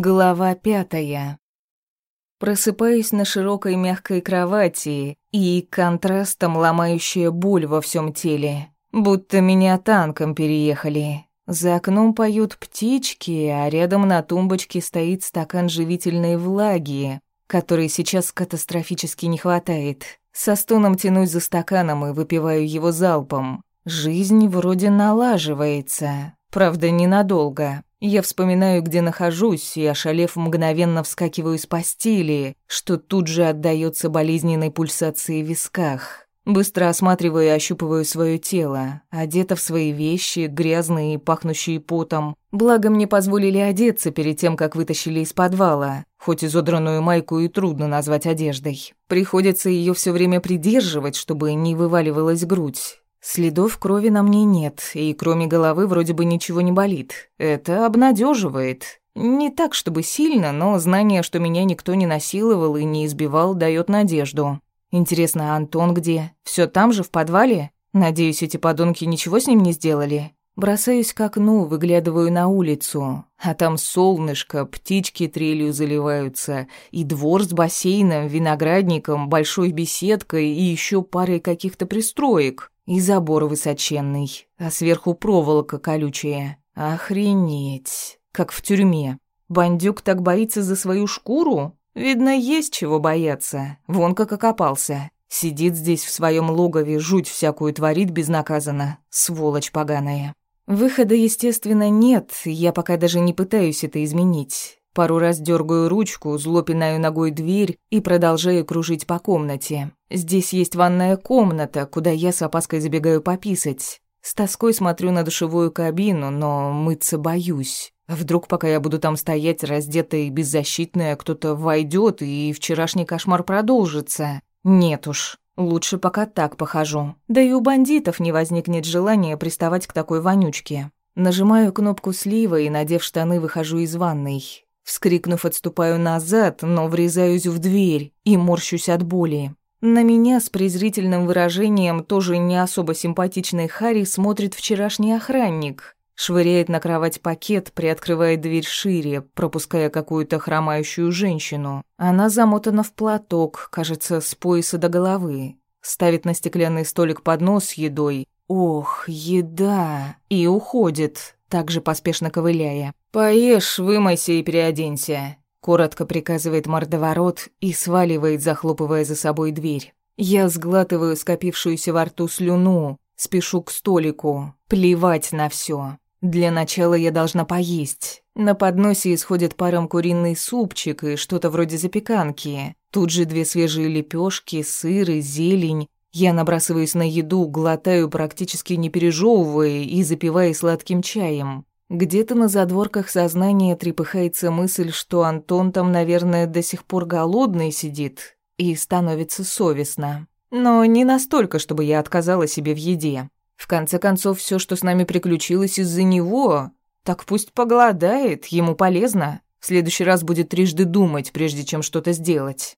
Глава пятая. Просыпаюсь на широкой мягкой кровати и контрастом ломающая боль во всем теле. Будто меня танком переехали. За окном поют птички, а рядом на тумбочке стоит стакан живительной влаги, которой сейчас катастрофически не хватает. Со стоном тянусь за стаканом и выпиваю его залпом. Жизнь вроде налаживается, правда, ненадолго. Я вспоминаю, где нахожусь, и, ошалев, мгновенно вскакиваю с постели, что тут же отдаётся болезненной пульсацией в висках. Быстро осматриваю и ощупываю своё тело, одета в свои вещи, грязные и пахнущие потом. Благо мне позволили одеться перед тем, как вытащили из подвала, хоть изодранную майку и трудно назвать одеждой. Приходится её всё время придерживать, чтобы не вываливалась грудь. Следов крови на мне нет, и кроме головы вроде бы ничего не болит. Это обнадеживает. Не так, чтобы сильно, но знание, что меня никто не насиловал и не избивал, дает надежду. Интересно, а Антон где? Все там же, в подвале? Надеюсь, эти подонки ничего с ним не сделали? Бросаюсь к окну, выглядываю на улицу. А там солнышко, птички трелью заливаются, и двор с бассейном, виноградником, большой беседкой и еще парой каких-то пристроек. И забор высоченный, а сверху проволока колючая. Охренеть, как в тюрьме. Бандюк так боится за свою шкуру? Видно, есть чего бояться. Вон как окопался. Сидит здесь в своем логове, жуть всякую творит безнаказанно. Сволочь поганая. Выхода, естественно, нет, я пока даже не пытаюсь это изменить. Пару раз дергаю ручку, зло пинаю ногой дверь и продолжаю кружить по комнате. Здесь есть ванная комната, куда я с опаской забегаю пописать. С тоской смотрю на душевую кабину, но мыться боюсь. Вдруг, пока я буду там стоять, раздетая и беззащитная, кто-то войдет и вчерашний кошмар продолжится. Нет уж, лучше пока так похожу. Да и у бандитов не возникнет желания приставать к такой вонючке. Нажимаю кнопку слива и, надев штаны, выхожу из ванной. Вскрикнув, отступаю назад, но врезаюсь в дверь и морщусь от боли. На меня с презрительным выражением тоже не особо симпатичный Харри смотрит вчерашний охранник. Швыряет на кровать пакет, приоткрывает дверь шире, пропуская какую-то хромающую женщину. Она замотана в платок, кажется, с пояса до головы. Ставит на стеклянный столик поднос с едой. Ох, еда! И уходит также поспешно ковыляя. «Поешь, вымойся и переоденься», — коротко приказывает мордоворот и сваливает, захлопывая за собой дверь. Я сглатываю скопившуюся во рту слюну, спешу к столику. Плевать на все. Для начала я должна поесть. На подносе исходит паром куриный супчик и что-то вроде запеканки. Тут же две свежие лепешки, сыр и зелень, я набрасываюсь на еду, глотаю, практически не пережевывая и запивая сладким чаем. Где-то на задворках сознания трепыхается мысль, что Антон там, наверное, до сих пор голодный сидит, и становится совестно. Но не настолько, чтобы я отказала себе в еде. В конце концов, все, что с нами приключилось из-за него, так пусть поголодает, ему полезно. В следующий раз будет трижды думать, прежде чем что-то сделать.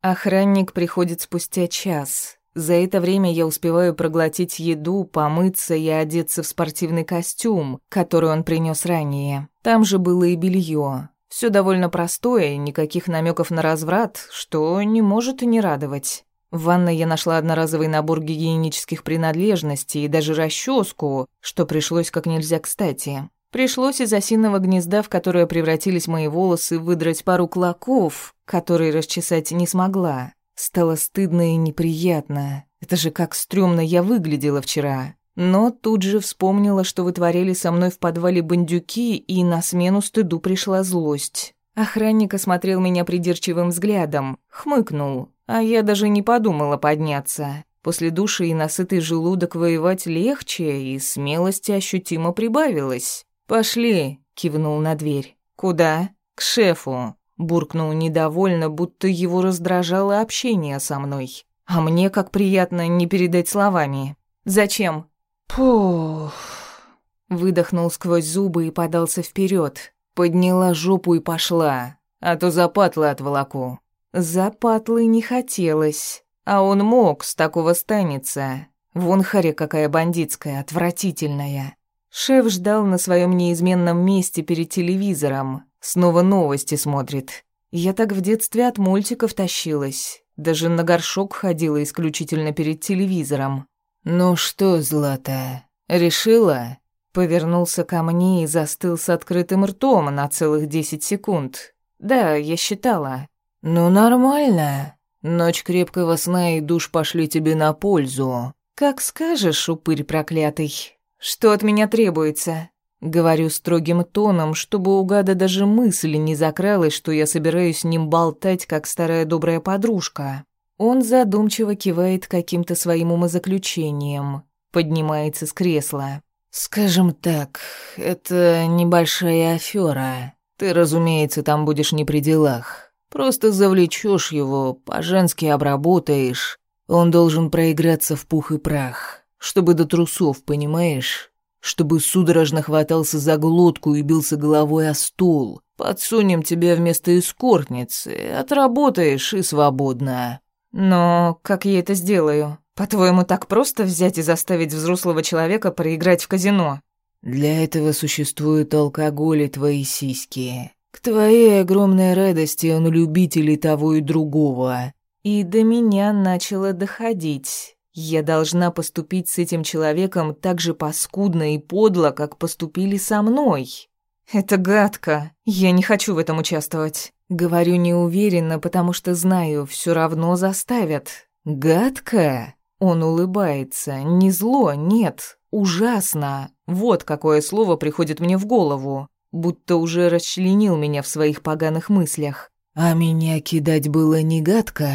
Охранник приходит спустя час. За это время я успеваю проглотить еду, помыться и одеться в спортивный костюм, который он принес ранее. Там же было и белье. Все довольно простое, никаких намеков на разврат, что не может и не радовать. В ванной я нашла одноразовый набор гигиенических принадлежностей и даже расческу, что пришлось как нельзя кстати. Пришлось из осиного гнезда, в которое превратились мои волосы, выдрать пару клоков, которые расчесать не смогла. Стало стыдно и неприятно. Это же как стрёмно я выглядела вчера. Но тут же вспомнила, что вытворяли со мной в подвале бандюки, и на смену стыду пришла злость. Охранник осмотрел меня придирчивым взглядом, хмыкнул, а я даже не подумала подняться. После души и насытый желудок воевать легче, и смелости ощутимо прибавилось. «Пошли», — кивнул на дверь. «Куда?» «К шефу», — буркнул недовольно, будто его раздражало общение со мной. А мне, как приятно, не передать словами. «Зачем?» «Пух...» Выдохнул сквозь зубы и подался вперед. Подняла жопу и пошла. А то за патлы отволоку. За патлы не хотелось. А он мог, с такого станется. Вон харя какая бандитская, отвратительная. Шеф ждал на своем неизменном месте перед телевизором. Снова новости смотрит. Я так в детстве от мультиков тащилась. Даже на горшок ходила исключительно перед телевизором. «Ну что, Злата, решила?» Повернулся ко мне и застыл с открытым ртом на целых десять секунд. «Да, я считала». «Ну, нормально. Ночь крепкого сна и душ пошли тебе на пользу». «Как скажешь, упырь проклятый. Что от меня требуется?» Говорю строгим тоном, чтобы у гада даже мысли не закралась, что я собираюсь с ним болтать, как старая добрая подружка. Он задумчиво кивает каким-то своим умозаключением, поднимается с кресла. «Скажем так, это небольшая афера. Ты, разумеется, там будешь не при делах. Просто завлечешь его, по-женски обработаешь. Он должен проиграться в пух и прах, чтобы до трусов, понимаешь? чтобы судорожно хватался за глотку и бился головой о стул. Подсунем тебя вместо эскортницы, отработаешь и свободно». «Но как я это сделаю? По-твоему, так просто взять и заставить взрослого человека проиграть в казино?» «Для этого существует алкоголь и твои сиськи. К твоей огромной радости он любитель и того и другого». И до меня начало доходить. Я должна поступить с этим человеком так же паскудно и подло, как поступили со мной. Это гадко. Я не хочу в этом участвовать. Говорю неуверенно, потому что знаю, все равно заставят. Гадко? Он улыбается. Не зло, нет. Ужасно. Вот какое слово приходит мне в голову. Будто уже расчленил меня в своих поганых мыслях. А меня кидать было не гадко.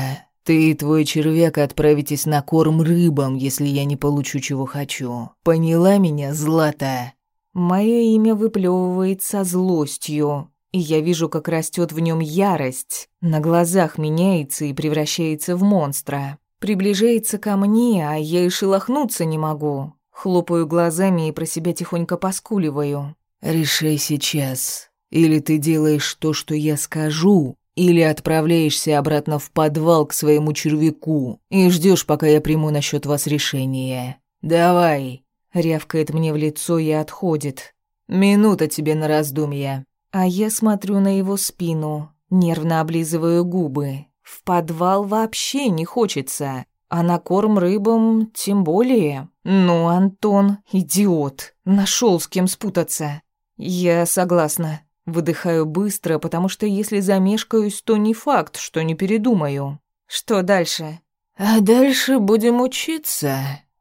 Ты и твой червяк отправитесь на корм рыбам, если я не получу, чего хочу. Поняла меня, Злата?» Мое имя выплевывает со злостью, и я вижу, как растет в нем ярость. На глазах меняется и превращается в монстра. Приближается ко мне, а я и шелохнуться не могу. Хлопаю глазами и про себя тихонько поскуливаю. «Решай сейчас. Или ты делаешь то, что я скажу, или отправляешься обратно в подвал к своему червяку и ждешь, пока я приму насчет вас решение. Давай!» Рявкает мне в лицо и отходит. «Минута тебе на раздумья». А я смотрю на его спину, нервно облизываю губы. В подвал вообще не хочется, а на корм рыбам тем более. Ну, Антон, идиот, нашел с кем спутаться. Я согласна. Выдыхаю быстро, потому что если замешкаюсь, то не факт, что не передумаю. Что дальше? А дальше будем учиться.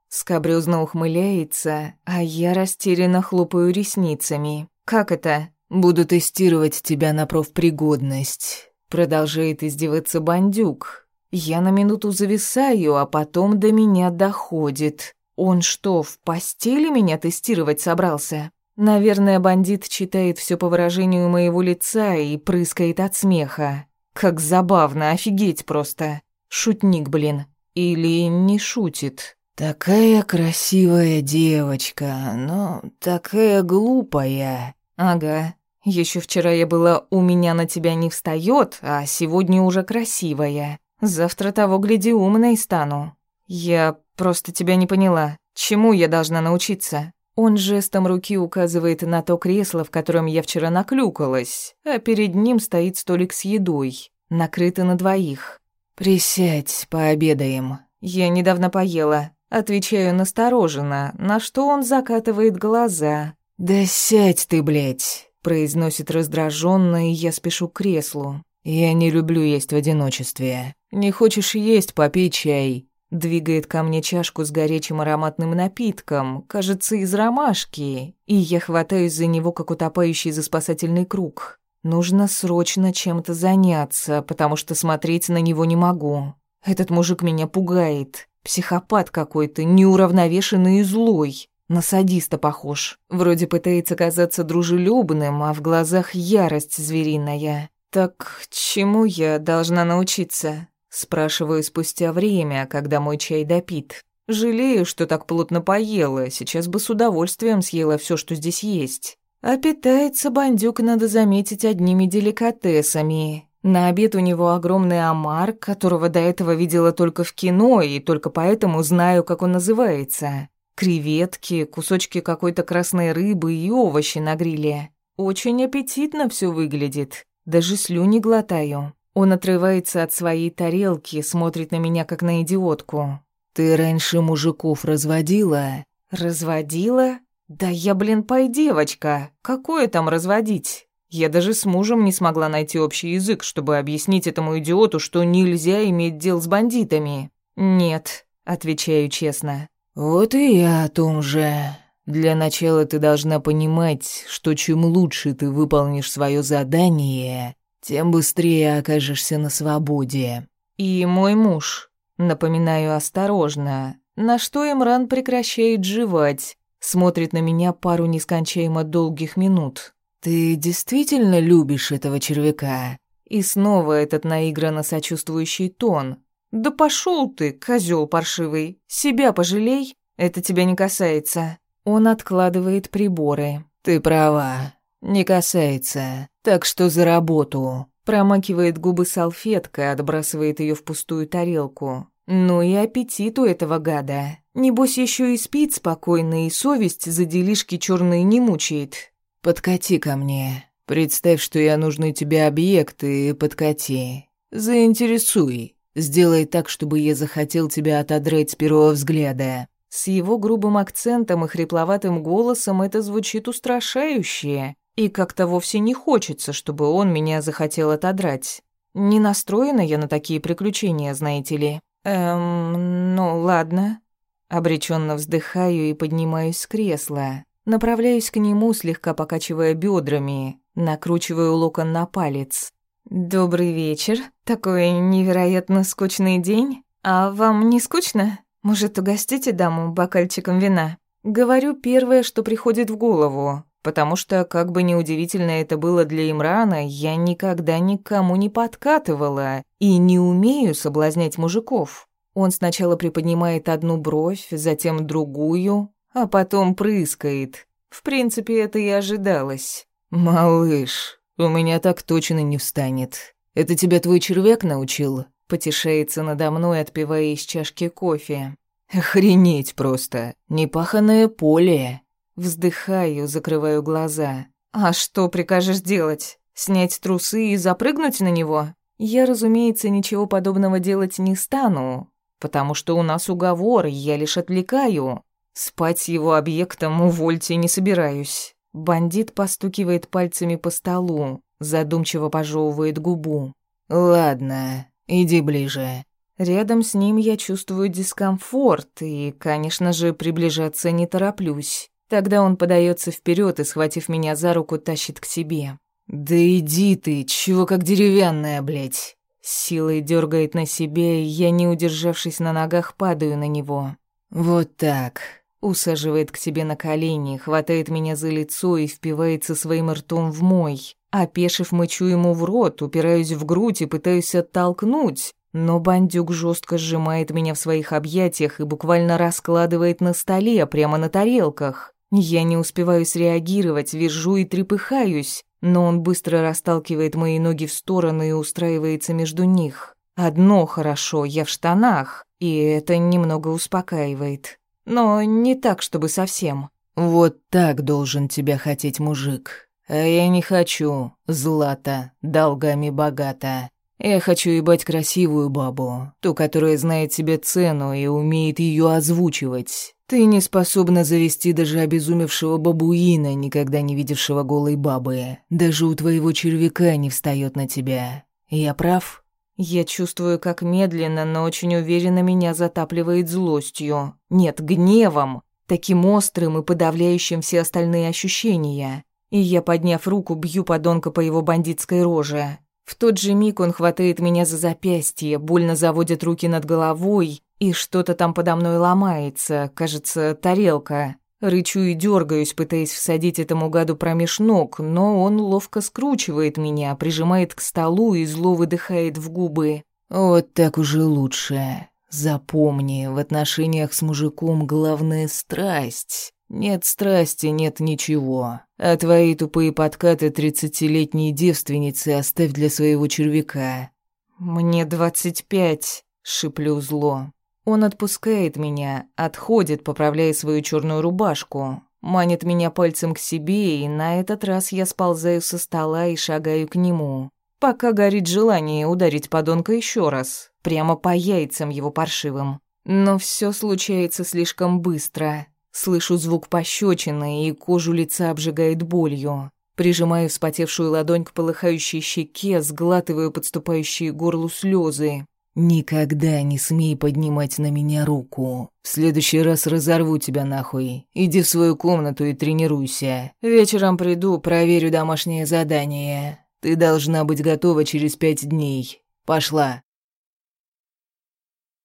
Скабрёзно ухмыляется, а я растерянно хлопаю ресницами. Как это? Буду тестировать тебя на профпригодность. Продолжает издеваться бандюк. Я на минуту зависаю, а потом до меня доходит. Он что, в постели меня тестировать собрался? Наверное, бандит читает все по выражению моего лица и прыскает от смеха. Как забавно, офигеть просто. Шутник, блин. Или не шутит. Такая красивая девочка, но такая глупая. Ага. Еще вчера я была «у меня на тебя не встает», а сегодня уже красивая. Завтра того, гляди, умной стану. Я просто тебя не поняла. Чему я должна научиться? Он жестом руки указывает на то кресло, в котором я вчера наклюкалась, а перед ним стоит столик с едой, накрыто на двоих. «Присядь, пообедаем». Я недавно поела. Отвечаю настороженно, на что он закатывает глаза. «Да сядь ты, блядь», — произносит раздраженно, и я спешу к креслу. «Я не люблю есть в одиночестве. Не хочешь есть, попей чай. Двигает ко мне чашку с горячим ароматным напитком, кажется, из ромашки, и я хватаюсь за него, как утопающий за спасательный круг. Нужно срочно чем-то заняться, потому что смотреть на него не могу. Этот мужик меня пугает. Психопат какой-то, неуравновешенный и злой. На садиста похож. Вроде пытается казаться дружелюбным, а в глазах ярость звериная. Так чему я должна научиться? Спрашиваю спустя время, когда мой чай допит. Жалею, что так плотно поела, сейчас бы с удовольствием съела все, что здесь есть. А питается бандюк, надо заметить, одними деликатесами. На обед у него огромный омар, которого до этого видела только в кино, и только поэтому знаю, как он называется. Креветки, кусочки какой-то красной рыбы и овощи на гриле. Очень аппетитно все выглядит. Даже слюни глотаю. Он отрывается от своей тарелки, смотрит на меня как на идиотку. «Ты раньше мужиков разводила?» «Разводила? Да я, блин, пой девочка. Какое там разводить?» Я даже с мужем не смогла найти общий язык, чтобы объяснить этому идиоту, что нельзя иметь дел с бандитами. «Нет», — отвечаю честно. «Вот и я о том же. Для начала ты должна понимать, что чем лучше ты выполнишь свое задание, тем быстрее окажешься на свободе». «И мой муж», — напоминаю осторожно, на что Имран прекращает жевать, смотрит на меня пару нескончаемо долгих минут. «Ты действительно любишь этого червяка?» И снова этот наигранно сочувствующий тон, «Да пошел ты, козел паршивый! Себя пожалей, это тебя не касается». Он откладывает приборы. «Ты права, не касается. Так что за работу». Промакивает губы салфеткой, отбрасывает ее в пустую тарелку. Ну и аппетит у этого гада. Небось еще и спит спокойно, и совесть за делишки черные не мучает. «Подкати ко мне. Представь, что я нужный тебе объект, и подкати. Заинтересуй». Сделай так, чтобы я захотел тебя отодрать с первого взгляда». С его грубым акцентом и хрипловатым голосом это звучит устрашающе, и как-то вовсе не хочется, чтобы он меня захотел отодрать. Не настроена я на такие приключения, знаете ли. Эм, ну ладно. Обреченно вздыхаю и поднимаюсь с кресла. Направляюсь к нему, слегка покачивая бедрами, накручиваю локон на палец. «Добрый вечер. Такой невероятно скучный день. А вам не скучно? Может, угостите даму бокальчиком вина?» Говорю первое, что приходит в голову, потому что, как бы неудивительно это было для Имрана, я никогда никому не подкатывала и не умею соблазнять мужиков. Он сначала приподнимает одну бровь, затем другую, а потом прыскает. В принципе, это и ожидалось. «Малыш, «У меня так точно не встанет. Это тебя твой червяк научил?» Потешается надо мной, отпивая из чашки кофе. «Охренеть просто! Непаханное поле!» Вздыхаю, закрываю глаза. «А что прикажешь делать? Снять трусы и запрыгнуть на него?» Я, разумеется, ничего подобного делать не стану, потому что у нас уговор, я лишь отвлекаю. Спать с его объектом, увольте, не собираюсь. Бандит постукивает пальцами по столу, задумчиво пожевывает губу. «Ладно, иди ближе». Рядом с ним я чувствую дискомфорт и, конечно же, приближаться не тороплюсь. Тогда он подается вперед и, схватив меня за руку, тащит к себе. «Да иди ты, чего как деревянная, блядь!» силой дергает на себе, и я, не удержавшись на ногах, падаю на него. «Вот так. Усаживает к себе на колени, хватает меня за лицо и впивается своим ртом в мой. Опешив, мычу ему в рот, упираюсь в грудь и пытаюсь оттолкнуть. Но бандюк жестко сжимает меня в своих объятиях и буквально раскладывает на столе, прямо на тарелках. Я не успеваю среагировать, вижу и трепыхаюсь, но он быстро расталкивает мои ноги в стороны и устраивается между них. Одно хорошо, я в штанах, и это немного успокаивает. Но не так, чтобы совсем. Вот так должен тебя хотеть мужик. А я не хочу злата, долгами богата. Я хочу ебать красивую бабу, ту, которая знает себе цену и умеет ее озвучивать. Ты не способна завести даже обезумевшего бабуина, никогда не видевшего голой бабы. Даже у твоего червяка не встает на тебя. Я прав?» Я чувствую, как медленно, но очень уверенно меня затапливает злостью. Нет, гневом, таким острым и подавляющим все остальные ощущения. И я, подняв руку, бью подонка по его бандитской роже. В тот же миг он хватает меня за запястье, больно заводит руки над головой, и что-то там подо мной ломается, кажется, тарелка. Рычу и дергаюсь, пытаясь всадить этому гаду промеж ног, но он ловко скручивает меня, прижимает к столу и зло выдыхает в губы. «Вот так уже лучше. Запомни, в отношениях с мужиком главная страсть. Нет страсти, нет ничего. А твои тупые подкаты тридцатилетней девственницы оставь для своего червяка». «Мне двадцать пять», — шиплю зло. Он отпускает меня, отходит, поправляя свою черную рубашку, манит меня пальцем к себе, и на этот раз я сползаю со стола и шагаю к нему. Пока горит желание ударить подонка еще раз, прямо по яйцам его паршивым. Но все случается слишком быстро. Слышу звук пощечины, и кожу лица обжигает болью. Прижимаю вспотевшую ладонь к полыхающей щеке, сглатываю подступающие горлу слезы. «Никогда не смей поднимать на меня руку. В следующий раз разорву тебя нахуй. Иди в свою комнату и тренируйся. Вечером приду, проверю домашнее задание. Ты должна быть готова через пять дней. Пошла».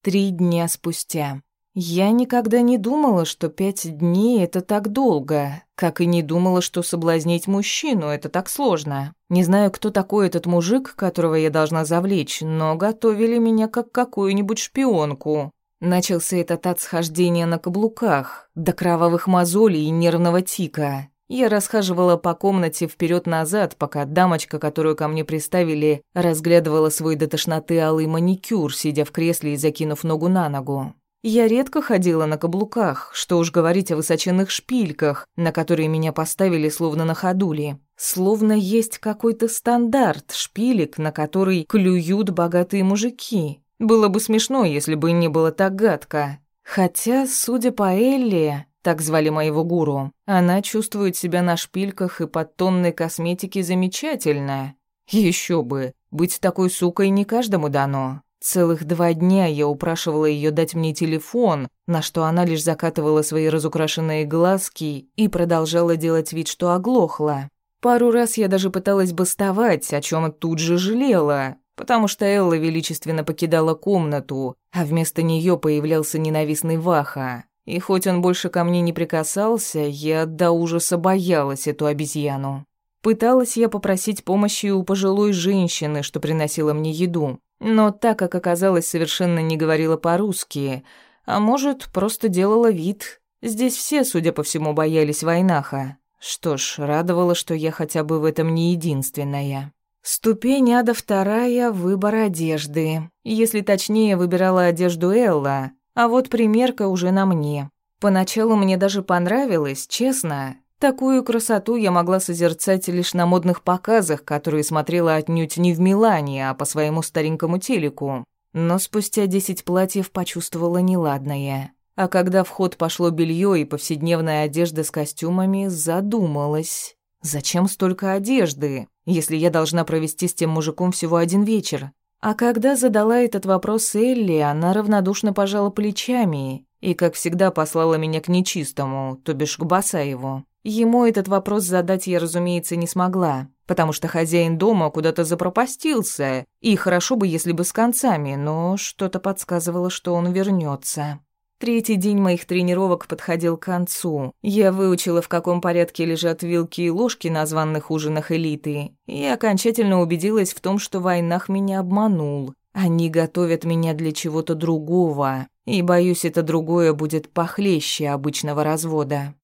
Три дня спустя. Я никогда не думала, что пять дней — это так долго, как и не думала, что соблазнить мужчину — это так сложно. Не знаю, кто такой этот мужик, которого я должна завлечь, но готовили меня как какую-нибудь шпионку. Начался этот ад схождения на каблуках, до кровавых мозолей и нервного тика. Я расхаживала по комнате вперед назад пока дамочка, которую ко мне приставили, разглядывала свой до тошноты алый маникюр, сидя в кресле и закинув ногу на ногу. Я редко ходила на каблуках, что уж говорить о высоченных шпильках, на которые меня поставили словно на ходули. Словно есть какой-то стандарт шпилек, на который клюют богатые мужики. Было бы смешно, если бы не было так гадко. Хотя, судя по Элли, так звали моего гуру, она чувствует себя на шпильках и под тонной косметики замечательно. Еще бы, быть такой сукой не каждому дано. Целых два дня я упрашивала ее дать мне телефон, на что она лишь закатывала свои разукрашенные глазки и продолжала делать вид, что оглохла. Пару раз я даже пыталась бастовать, о чем тут же жалела, потому что Элла величественно покидала комнату, а вместо нее появлялся ненавистный Ваха. И хоть он больше ко мне не прикасался, я до ужаса боялась эту обезьяну. Пыталась я попросить помощи у пожилой женщины, что приносила мне еду. Но так как оказалось, совершенно не говорила по-русски, а может, просто делала вид. Здесь все, судя по всему, боялись войнаха. Что ж, радовало, что я хотя бы в этом не единственная. Ступень ада вторая — выбор одежды. Если точнее, выбирала одежду Элла, а вот примерка уже на мне. Поначалу мне даже понравилось, честно. Такую красоту я могла созерцать лишь на модных показах, которые смотрела отнюдь не в Милане, а по своему старенькому телеку. Но спустя десять платьев почувствовала неладное. А когда в ход пошло белье и повседневная одежда с костюмами, задумалась. Зачем столько одежды, если я должна провести с тем мужиком всего один вечер? А когда задала этот вопрос Элли, она равнодушно пожала плечами и, как всегда, послала меня к нечистому, то бишь к Басаеву. Ему этот вопрос задать я, разумеется, не смогла, потому что хозяин дома куда-то запропастился, и хорошо бы, если бы с концами, но что-то подсказывало, что он вернется. Третий день моих тренировок подходил к концу. Я выучила, в каком порядке лежат вилки и ложки на званных ужинах элиты, и окончательно убедилась в том, что войнах меня обманул. Они готовят меня для чего-то другого, и, боюсь, это другое будет похлеще обычного развода.